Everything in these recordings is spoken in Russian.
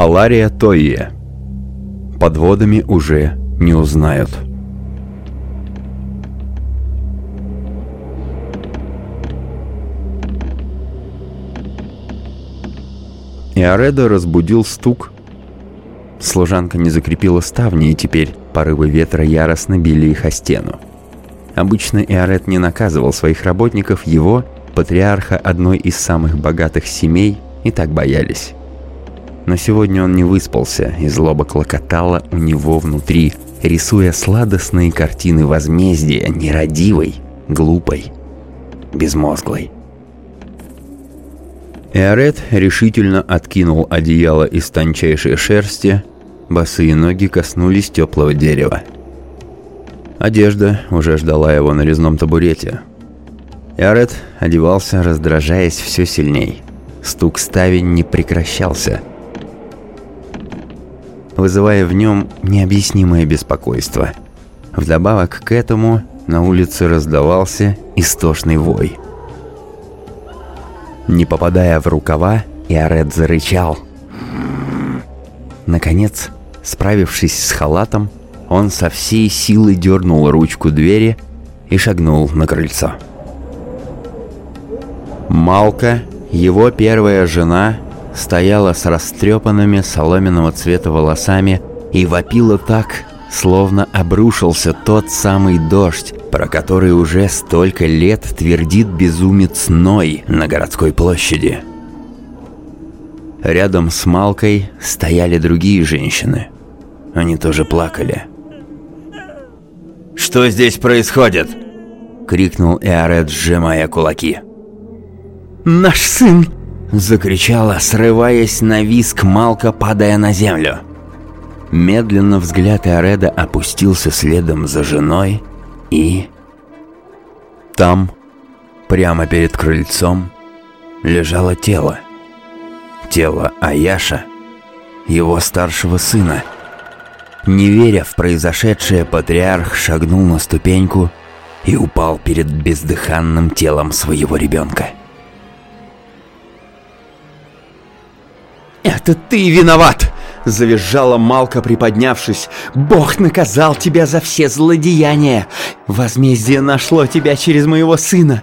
Алария Тойе. Под водами уже не узнают. Иоредо разбудил стук. Служанка не закрепила ставни, и теперь порывы ветра яростно били их о стену. Обычно Иорет не наказывал своих работников, его, патриарха одной из самых богатых семей, и так боялись. Но сегодня он не выспался, и злоба клокотала у него внутри, рисуя сладостные картины возмездия нерадивой, глупой, безмозглой. Эорет решительно откинул одеяло из тончайшей шерсти, босые ноги коснулись теплого дерева. Одежда уже ждала его на резном табурете. Эорет одевался, раздражаясь все сильней. Стук ставень не прекращался, вызывая в нем необъяснимое беспокойство. Вдобавок к этому на улице раздавался истошный вой – не попадая в рукава, Иорет зарычал. Наконец, справившись с халатом, он со всей силы дернул ручку двери и шагнул на крыльцо. Малка, его первая жена, стояла с растрепанными соломенного цвета волосами и вопила так, словно обрушился тот самый дождь, про который уже столько лет твердит безумец Ной на городской площади. Рядом с Малкой стояли другие женщины. Они тоже плакали. «Что здесь происходит?» — крикнул Эорет, сжимая кулаки. «Наш сын!» — закричала, срываясь на виск Малка, падая на землю. Медленно взгляд Иореда опустился следом за женой и... Там, прямо перед крыльцом, лежало тело. Тело Аяша, его старшего сына. Не веря в произошедшее, патриарх шагнул на ступеньку и упал перед бездыханным телом своего ребенка. «Это ты виноват!» Завизжала Малка, приподнявшись. «Бог наказал тебя за все злодеяния! Возмездие нашло тебя через моего сына!»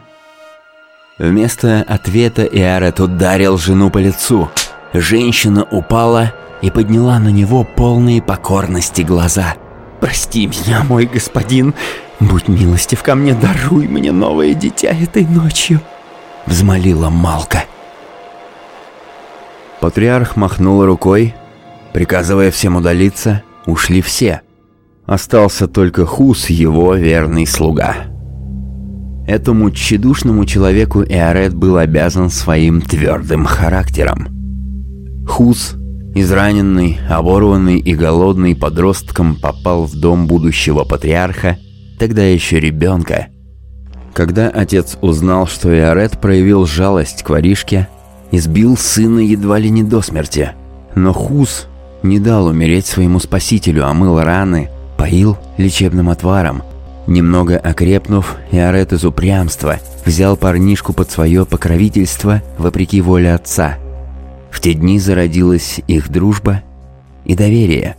Вместо ответа Иарет ударил жену по лицу. Женщина упала и подняла на него полные покорности глаза. «Прости меня, мой господин! Будь милостив ко мне, даруй мне новое дитя этой ночью!» Взмолила Малка. Патриарх махнул рукой, Приказывая всем удалиться, ушли все. Остался только Хус, его верный слуга. Этому тщедушному человеку Эорет был обязан своим твердым характером. Хус, израненный, оборванный и голодный подростком, попал в дом будущего патриарха, тогда еще ребенка. Когда отец узнал, что Эорет проявил жалость к воришке, избил сына едва ли не до смерти. Но Хус не дал умереть своему спасителю, омыл раны, поил лечебным отваром. Немного окрепнув, Иорет из упрямства взял парнишку под свое покровительство вопреки воле отца. В те дни зародилась их дружба и доверие.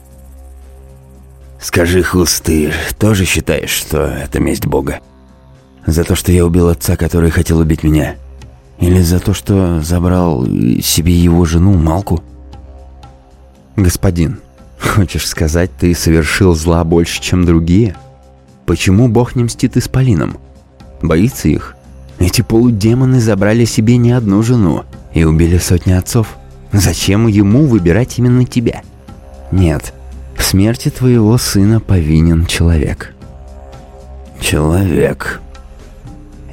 «Скажи, Хус, ты тоже считаешь, что это месть Бога? За то, что я убил отца, который хотел убить меня? Или за то, что забрал себе его жену Малку?» «Господин, хочешь сказать, ты совершил зла больше, чем другие? Почему Бог не мстит исполинам? Боится их? Эти полудемоны забрали себе не одну жену и убили сотни отцов. Зачем ему выбирать именно тебя? Нет, в смерти твоего сына повинен человек». «Человек».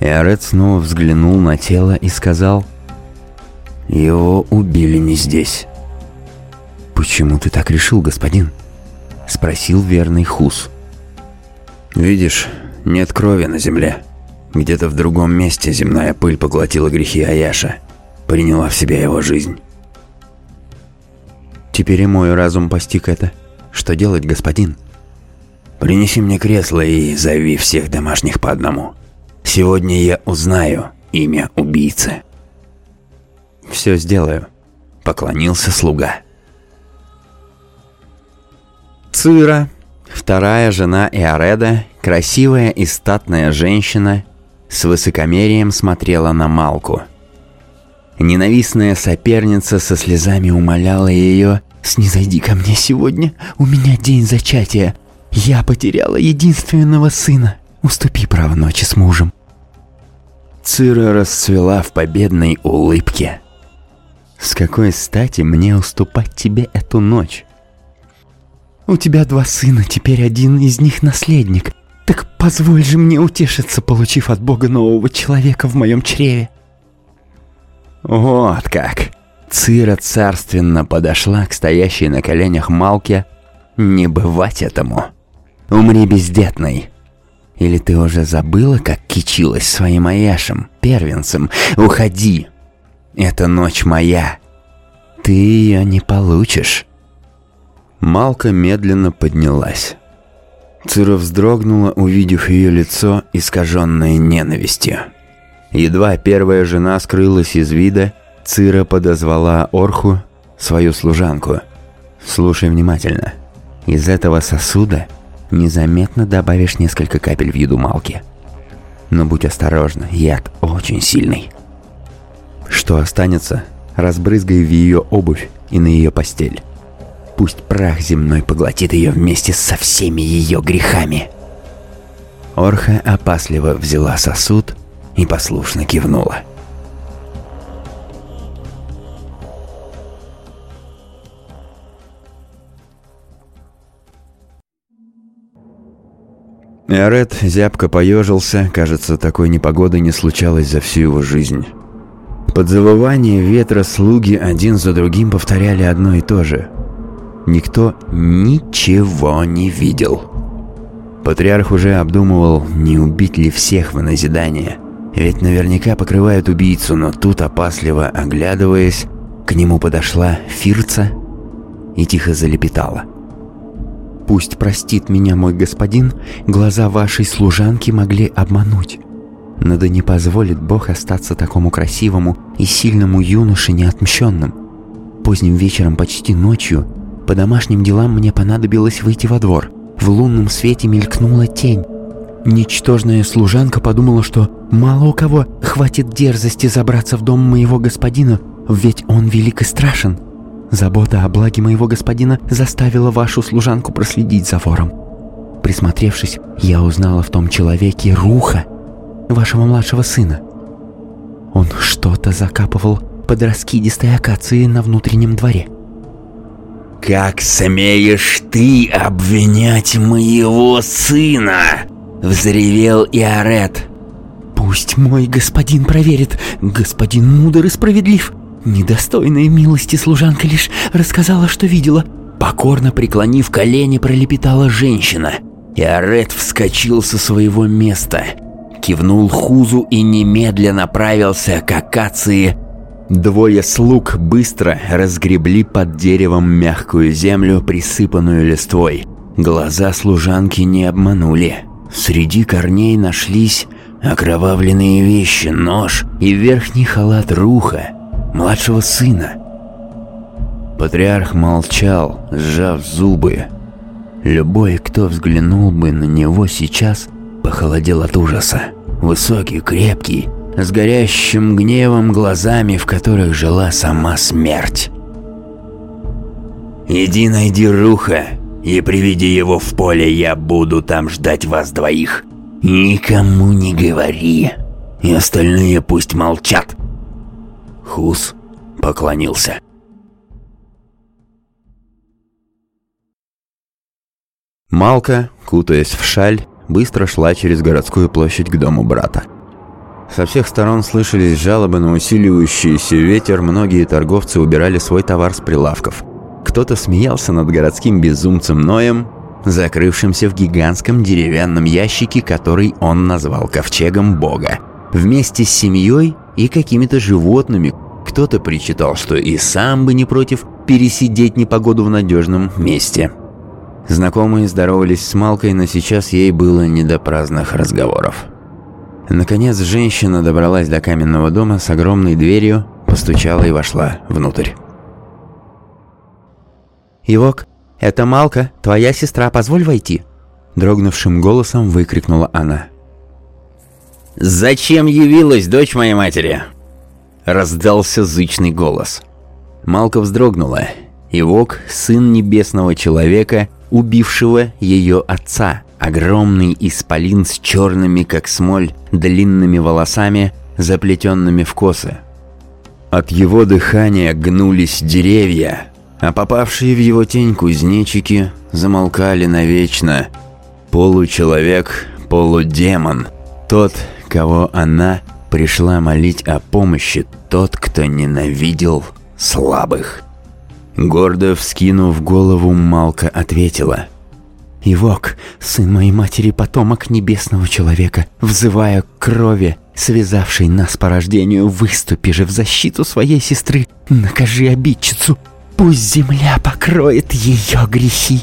Эрет снова взглянул на тело и сказал, «Его убили не здесь». «Почему ты так решил, господин?» — спросил верный Хус. «Видишь, нет крови на земле. Где-то в другом месте земная пыль поглотила грехи Аяша, приняла в себя его жизнь». «Теперь и мой разум постиг это. Что делать, господин?» «Принеси мне кресло и зови всех домашних по одному. Сегодня я узнаю имя убийцы». «Все сделаю», — поклонился слуга. Цира, вторая жена Иореда, красивая и статная женщина, с высокомерием смотрела на Малку. Ненавистная соперница со слезами умоляла ее «Снизойди ко мне сегодня, у меня день зачатия. Я потеряла единственного сына. Уступи право ночи с мужем». Цира расцвела в победной улыбке. «С какой стати мне уступать тебе эту ночь?» У тебя два сына, теперь один из них наследник. Так позволь же мне утешиться, получив от Бога нового человека в моем чреве. Вот как. Цира царственно подошла к стоящей на коленях Малке. Не бывать этому. Умри бездетной. Или ты уже забыла, как кичилась своим Аяшем, первенцем? Уходи. Эта ночь моя. Ты ее не получишь. Малка медленно поднялась. Цира вздрогнула, увидев ее лицо, искаженное ненавистью. Едва первая жена скрылась из вида, Цира подозвала Орху, свою служанку. «Слушай внимательно. Из этого сосуда незаметно добавишь несколько капель в еду Малки. Но будь осторожна, яд очень сильный. Что останется, разбрызгай в ее обувь и на ее постель. Пусть прах земной поглотит ее вместе со всеми ее грехами. Орха опасливо взяла сосуд и послушно кивнула. Эрет зябко поежился, кажется, такой непогоды не случалось за всю его жизнь. Под завывание ветра слуги один за другим повторяли одно и то же – Никто ничего не видел. Патриарх уже обдумывал, не убить ли всех в назидание. Ведь наверняка покрывают убийцу, но тут, опасливо оглядываясь, к нему подошла Фирца и тихо залепетала. «Пусть простит меня мой господин, глаза вашей служанки могли обмануть. Но да не позволит Бог остаться такому красивому и сильному юноше неотмщенным. Поздним вечером, почти ночью, по домашним делам мне понадобилось выйти во двор. В лунном свете мелькнула тень. Ничтожная служанка подумала, что мало у кого хватит дерзости забраться в дом моего господина, ведь он велик и страшен. Забота о благе моего господина заставила вашу служанку проследить за вором. Присмотревшись, я узнала в том человеке Руха, вашего младшего сына. Он что-то закапывал под раскидистой акацией на внутреннем дворе. «Как смеешь ты обвинять моего сына?» — взревел Иорет. «Пусть мой господин проверит. Господин мудр и справедлив. Недостойная милости служанка лишь рассказала, что видела». Покорно преклонив колени, пролепетала женщина. Иорет вскочил со своего места, кивнул Хузу и немедленно направился к акации, Двое слуг быстро разгребли под деревом мягкую землю, присыпанную листвой. Глаза служанки не обманули. Среди корней нашлись окровавленные вещи, нож и верхний халат Руха, младшего сына. Патриарх молчал, сжав зубы. Любой, кто взглянул бы на него сейчас, похолодел от ужаса. Высокий, крепкий, с горящим гневом глазами, в которых жила сама смерть. «Иди найди Руха и приведи его в поле, я буду там ждать вас двоих. Никому не говори, и остальные пусть молчат». Хус поклонился. Малка, кутаясь в шаль, быстро шла через городскую площадь к дому брата. Со всех сторон слышались жалобы на усиливающийся ветер, многие торговцы убирали свой товар с прилавков. Кто-то смеялся над городским безумцем Ноем, закрывшимся в гигантском деревянном ящике, который он назвал ковчегом бога. Вместе с семьей и какими-то животными кто-то причитал, что и сам бы не против пересидеть непогоду в надежном месте. Знакомые здоровались с Малкой, но сейчас ей было не до праздных разговоров. Наконец женщина добралась до каменного дома с огромной дверью, постучала и вошла внутрь. «Ивок, «Это Малка, твоя сестра, позволь войти!» Дрогнувшим голосом выкрикнула она. «Зачем явилась дочь моей матери?» Раздался зычный голос. Малка вздрогнула. Ивок, сын небесного человека, убившего ее отца, огромный исполин с черными, как смоль, длинными волосами, заплетенными в косы. От его дыхания гнулись деревья, а попавшие в его тень кузнечики замолкали навечно. Получеловек, полудемон, тот, кого она пришла молить о помощи, тот, кто ненавидел слабых. Гордо вскинув голову, Малка ответила. «Ивок, сын моей матери, потомок небесного человека, взывая к крови, связавшей нас по рождению, выступи же в защиту своей сестры, накажи обидчицу, пусть земля покроет ее грехи».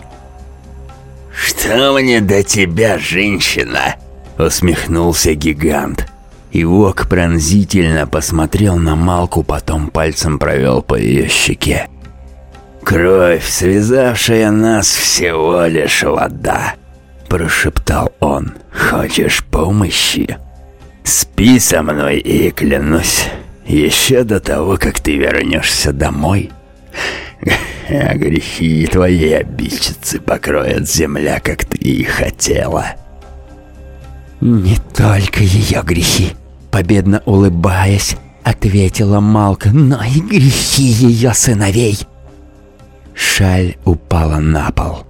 «Что мне до тебя, женщина?» — усмехнулся гигант. Ивок пронзительно посмотрел на Малку, потом пальцем провел по ее щеке. «Кровь, связавшая нас, всего лишь вода», – прошептал он. «Хочешь помощи? Спи со мной и клянусь, еще до того, как ты вернешься домой, грехи твоей обидчицы покроет земля, как ты и хотела». «Не только ее грехи», — победно улыбаясь, ответила Малка, «но и грехи ее сыновей». Шаль упала на пол.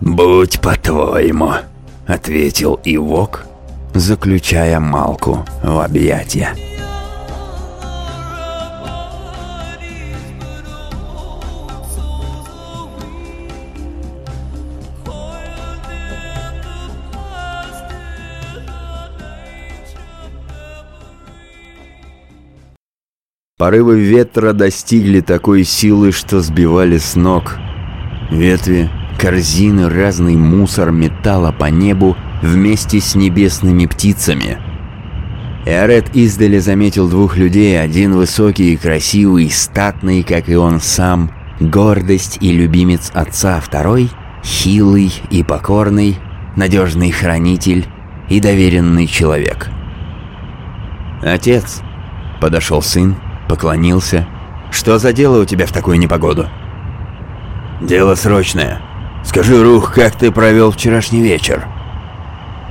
«Будь по-твоему», — ответил Ивок, заключая Малку в объятия. Порывы ветра достигли такой силы, что сбивали с ног. Ветви, корзины, разный мусор металла по небу вместе с небесными птицами. Эорет издали заметил двух людей, один высокий и красивый, статный, как и он сам, гордость и любимец отца, второй — хилый и покорный, надежный хранитель и доверенный человек. «Отец!» — подошел сын, поклонился. «Что за дело у тебя в такую непогоду?» «Дело срочное. Скажи, Рух, как ты провел вчерашний вечер?»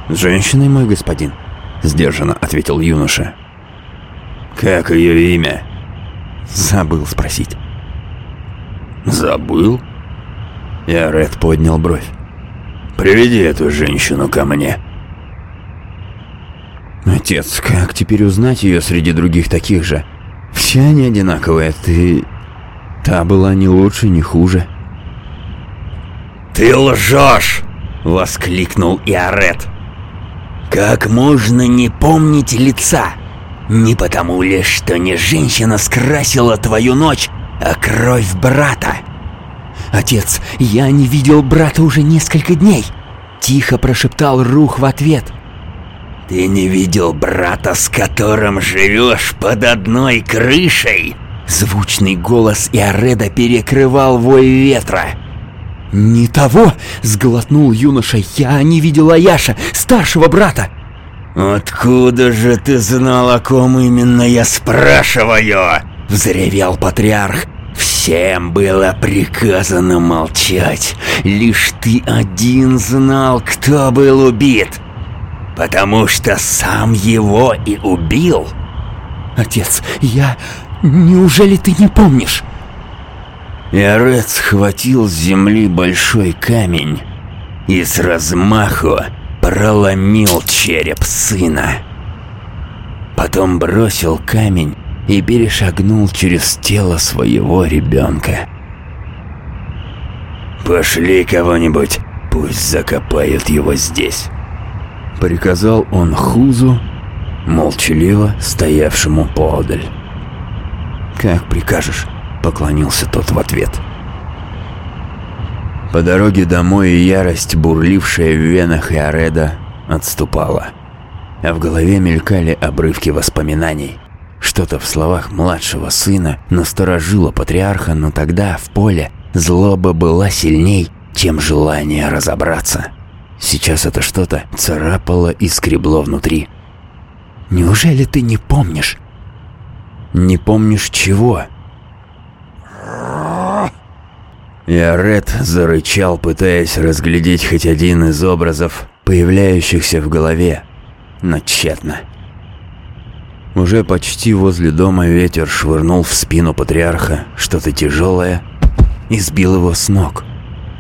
«С женщиной, мой господин», — сдержанно ответил юноша. «Как ее имя?» «Забыл спросить». «Забыл?» Я Ред поднял бровь. «Приведи эту женщину ко мне». «Отец, как теперь узнать ее среди других таких же?» Все они одинаковые, ты... Та была не лучше, не хуже. «Ты лжешь!» — воскликнул Иорет. «Как можно не помнить лица? Не потому ли, что не женщина скрасила твою ночь, а кровь брата?» «Отец, я не видел брата уже несколько дней!» Тихо прошептал Рух в ответ. «Ты не видел брата, с которым живешь под одной крышей?» Звучный голос Иореда перекрывал вой ветра. «Не того!» — сглотнул юноша. «Я не видел Аяша, старшего брата!» «Откуда же ты знал, о ком именно я спрашиваю?» — взревел патриарх. «Всем было приказано молчать. Лишь ты один знал, кто был убит. Потому что сам его и убил. Отец, я... Неужели ты не помнишь? Иорет схватил с земли большой камень и с размаху проломил череп сына. Потом бросил камень и перешагнул через тело своего ребенка. «Пошли кого-нибудь, пусть закопают его здесь». Приказал он Хузу, молчаливо стоявшему поодаль. «Как прикажешь», — поклонился тот в ответ. По дороге домой ярость, бурлившая в венах Иореда, отступала. А в голове мелькали обрывки воспоминаний. Что-то в словах младшего сына насторожило патриарха, но тогда, в поле, Злоба была сильней, чем желание разобраться. Сейчас это что-то царапало и скребло внутри. «Неужели ты не помнишь?» «Не помнишь чего?» Ред зарычал, пытаясь разглядеть хоть один из образов, появляющихся в голове, но тщетно. Уже почти возле дома ветер швырнул в спину патриарха что-то тяжелое и сбил его с ног.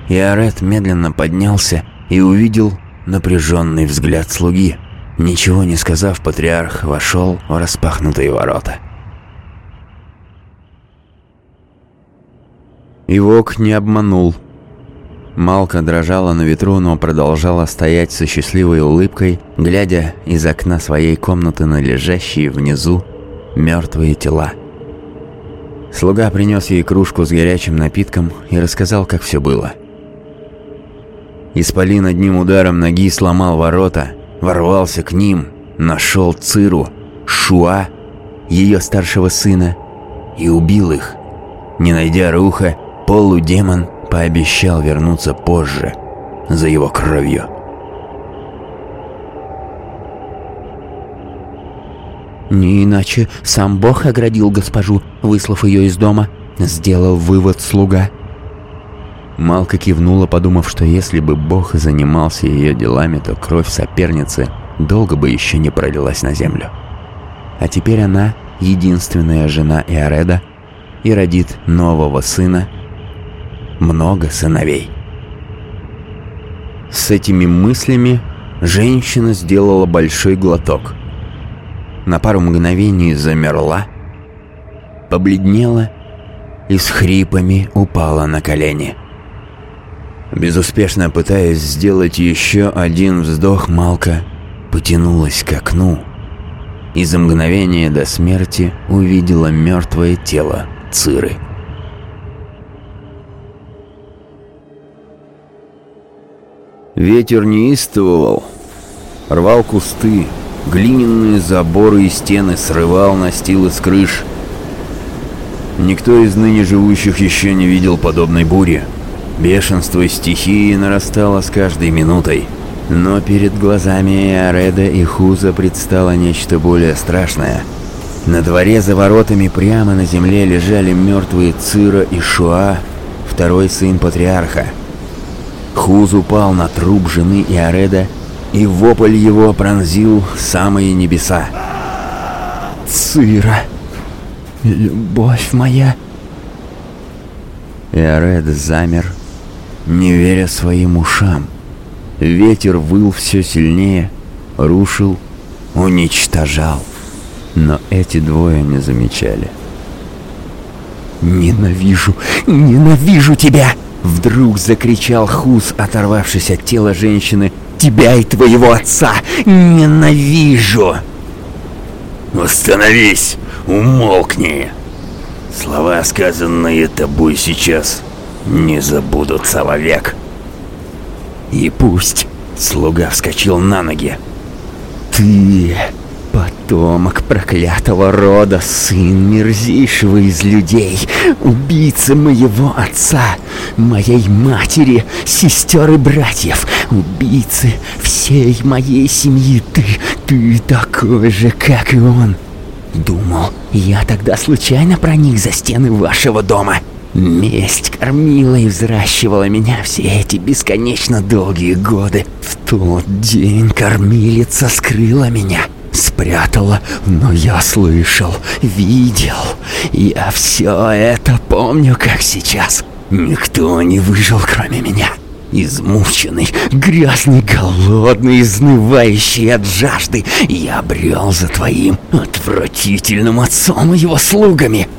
Иорет медленно поднялся и увидел напряженный взгляд слуги. Ничего не сказав, патриарх вошел в распахнутые ворота. Ивок не обманул. Малка дрожала на ветру, но продолжала стоять со счастливой улыбкой, глядя из окна своей комнаты на лежащие внизу мертвые тела. Слуга принес ей кружку с горячим напитком и рассказал, как все было. Исполин одним ударом ноги сломал ворота, ворвался к ним, нашел Циру, Шуа, ее старшего сына, и убил их. Не найдя Руха, полудемон пообещал вернуться позже за его кровью. Не иначе сам Бог оградил госпожу, выслав ее из дома, сделал вывод слуга. Малка кивнула, подумав, что если бы Бог занимался ее делами, то кровь соперницы долго бы еще не пролилась на землю. А теперь она единственная жена Иореда и родит нового сына много сыновей. С этими мыслями женщина сделала большой глоток. На пару мгновений замерла, побледнела и с хрипами упала на колени. Безуспешно пытаясь сделать еще один вздох, Малка потянулась к окну и за мгновение до смерти увидела мертвое тело Циры. Ветер неистовывал, рвал кусты, глиняные заборы и стены срывал настилы с крыш. Никто из ныне живущих еще не видел подобной бури. Бешенство стихии нарастало с каждой минутой. Но перед глазами Ареда и Хуза предстало нечто более страшное. На дворе за воротами прямо на земле лежали мертвые Цира и Шуа, второй сын патриарха. Хуз упал на труп жены Иореда, и вопль его пронзил самые небеса. «Цира! Любовь моя!» Иоред замер, не веря своим ушам. Ветер выл все сильнее, рушил, уничтожал. Но эти двое не замечали. «Ненавижу, ненавижу тебя!» Вдруг закричал Хус, оторвавшись от тела женщины. «Тебя и твоего отца ненавижу!» «Остановись! Умолкни!» Слова, сказанные тобой сейчас, не забудутся вовек. «И пусть!» Слуга вскочил на ноги. «Ты Потомок проклятого рода, сын мерзейшего из людей, убийца моего отца, моей матери, сестер и братьев, убийцы всей моей семьи. Ты, ты такой же, как и он. Думал, я тогда случайно проник за стены вашего дома. Месть кормила и взращивала меня все эти бесконечно долгие годы. В тот день кормилица скрыла меня спрятала, но я слышал, видел. Я все это помню, как сейчас. Никто не выжил, кроме меня. Измученный, грязный, голодный, изнывающий от жажды, я брел за твоим отвратительным отцом и его слугами.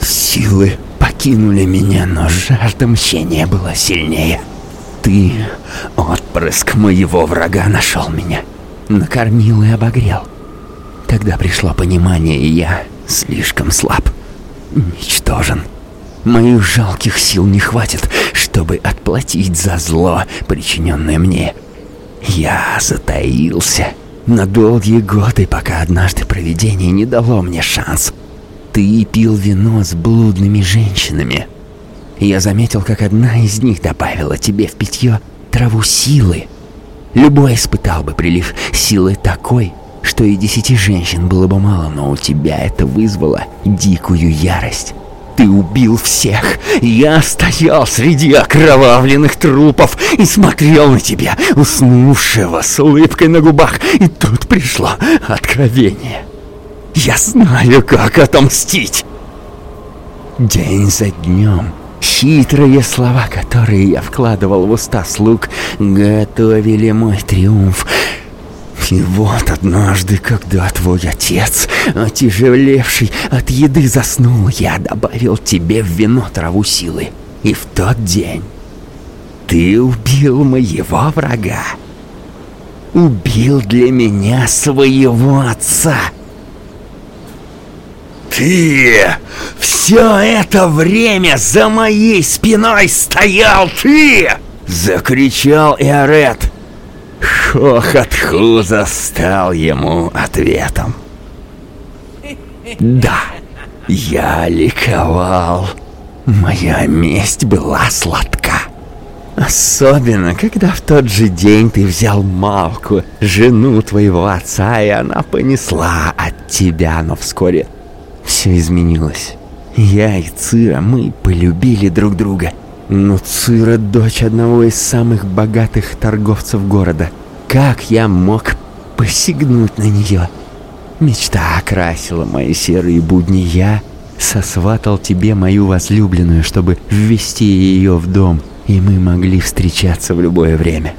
Силы покинули меня, но жажда мщения была сильнее. Ты, отпрыск моего врага, нашел меня накормил и обогрел. Тогда пришло понимание, и я слишком слаб, ничтожен. Моих жалких сил не хватит, чтобы отплатить за зло, причиненное мне. Я затаился на долгие годы, пока однажды провидение не дало мне шанс. Ты пил вино с блудными женщинами. я заметил, как одна из них добавила тебе в питье траву силы. Любой испытал бы прилив силы такой, что и десяти женщин было бы мало, но у тебя это вызвало дикую ярость. Ты убил всех. Я стоял среди окровавленных трупов и смотрел на тебя, уснувшего с улыбкой на губах. И тут пришло откровение. Я знаю, как отомстить. День за днем хитрые слова, которые я вкладывал в уста слуг, готовили мой триумф. И вот однажды, когда твой отец, отяжелевший от еды, заснул, я добавил тебе в вино траву силы. И в тот день ты убил моего врага. Убил для меня своего отца. Ты! Все это время за моей спиной стоял ты! Закричал Иорет. Хохот Хуза стал ему ответом. Да, я ликовал. Моя месть была сладка. Особенно, когда в тот же день ты взял Малку, жену твоего отца, и она понесла от тебя, но вскоре все изменилось. Я и Цира, мы полюбили друг друга. Но Цира — дочь одного из самых богатых торговцев города. Как я мог посягнуть на нее? Мечта окрасила мои серые будни. Я сосватал тебе мою возлюбленную, чтобы ввести ее в дом, и мы могли встречаться в любое время.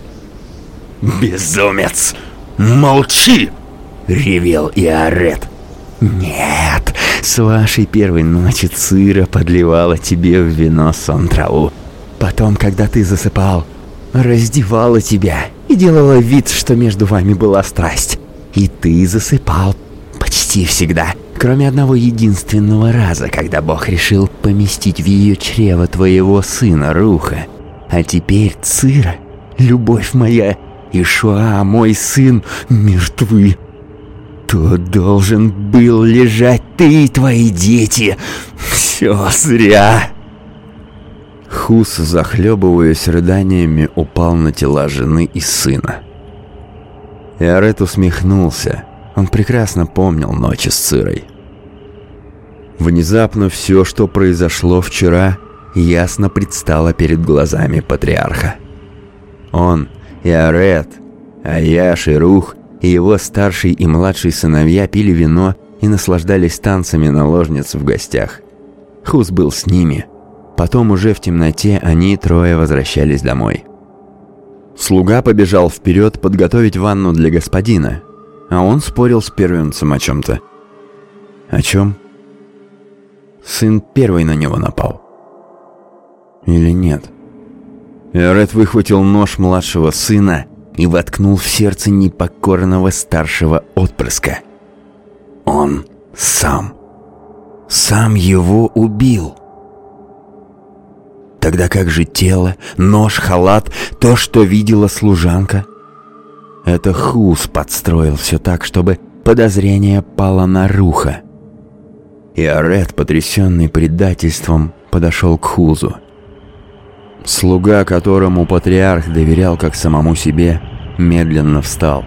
«Безумец! Молчи!» — ревел Иорет. «Нет, с вашей первой ночи Цира подливала тебе в вино сон траву. Потом, когда ты засыпал, раздевала тебя и делала вид, что между вами была страсть. И ты засыпал почти всегда, кроме одного единственного раза, когда Бог решил поместить в ее чрево твоего сына Руха. А теперь Цира, любовь моя, Ишуа, мой сын, мертвы. То должен был лежать ты и твои дети. Все зря. Хус, захлебываясь рыданиями, упал на тела жены и сына. Иорет усмехнулся. Он прекрасно помнил ночи с Цирой. Внезапно все, что произошло вчера, ясно предстало перед глазами патриарха. Он, Иорет, Аяш и Рух и его старший и младший сыновья пили вино и наслаждались танцами наложниц в гостях. Хус был с ними. Потом уже в темноте они трое возвращались домой. Слуга побежал вперед подготовить ванну для господина, а он спорил с первенцем о чем-то. О чем? Сын первый на него напал. Или нет? Эрет выхватил нож младшего сына и воткнул в сердце непокорного старшего отпрыска. Он сам. Сам его убил. Тогда как же тело, нож, халат, то, что видела служанка? Это Хус подстроил все так, чтобы подозрение пало на Руха. И Арет, потрясенный предательством, подошел к Хузу. Слуга, которому патриарх доверял как самому себе, медленно встал.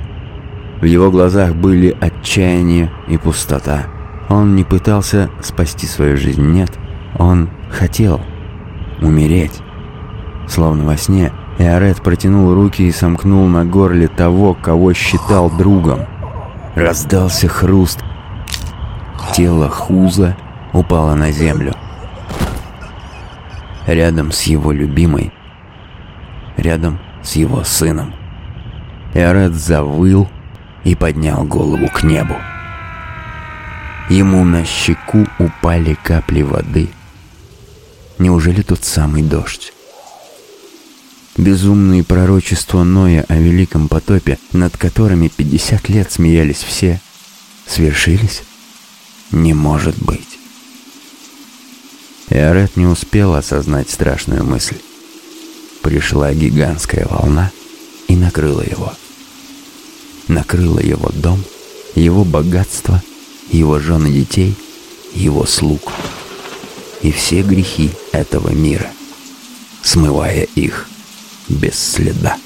В его глазах были отчаяние и пустота. Он не пытался спасти свою жизнь, нет. Он хотел умереть. Словно во сне, Эорет протянул руки и сомкнул на горле того, кого считал другом. Раздался хруст. Тело Хуза упало на землю. Рядом с его любимой, рядом с его сыном. Эрет завыл и поднял голову к небу. Ему на щеку упали капли воды. Неужели тот самый дождь? Безумные пророчества Ноя о великом потопе, над которыми 50 лет смеялись все, свершились? Не может быть. Иорет не успел осознать страшную мысль. Пришла гигантская волна и накрыла его. Накрыла его дом, его богатство, его жены детей, его слуг и все грехи этого мира – смывая их без следа.